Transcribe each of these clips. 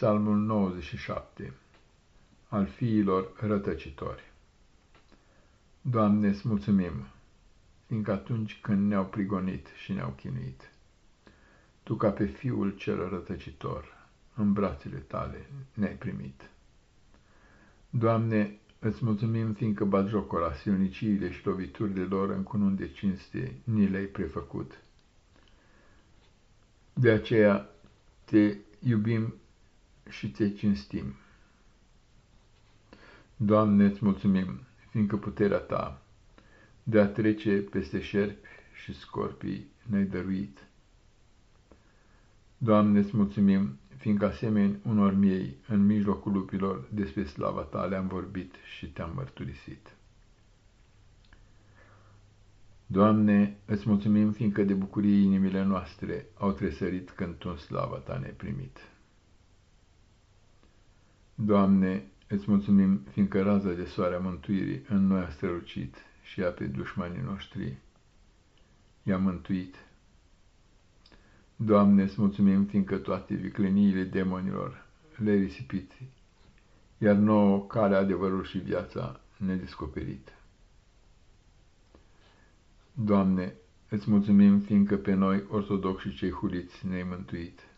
Psalmul 97 Al fiilor rătăcitori Doamne, îți mulțumim, fiindcă atunci când ne-au prigonit și ne-au chinuit, Tu ca pe fiul cel rătăcitor, în brațele tale ne-ai primit. Doamne, îți mulțumim, fiindcă batjocora, silniciile și loviturile lor în cunun de cinste ni le-ai prefăcut. De aceea te iubim și te cinstim. Doamne, îți mulțumim, fiindcă puterea ta de a trece peste șerpi și scorpii ne-ai dăruit. Doamne, îți mulțumim, fiindcă asemeni unor miei, în mijlocul lupilor, despre slava ta le-am vorbit și te-am mărturisit. Doamne, îți mulțumim, fiindcă de bucurie inimile noastre au tresărit când tu în slava ta ne-ai primit. Doamne, îți mulțumim, fiindcă raza de soare a mântuirii în noi a strălucit și ea pe dușmanii noștri i-a mântuit. Doamne, îți mulțumim, fiindcă toate vicleniile demonilor le-ai risipit, iar nouă calea, adevărul și viața ne descoperit. Doamne, îți mulțumim, fiindcă pe noi, ortodoxi și cei huliți, ne-ai mântuit.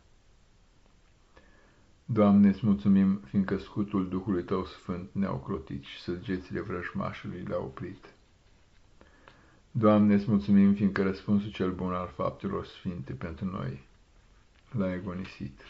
Doamne, îți mulțumim, fiindcă scutul Duhului Tău Sfânt ne-au crotit și săgețile vrăjmașului le-au oprit. Doamne, îți mulțumim, fiindcă răspunsul cel bun al faptelor sfinte pentru noi l-ai agonisit.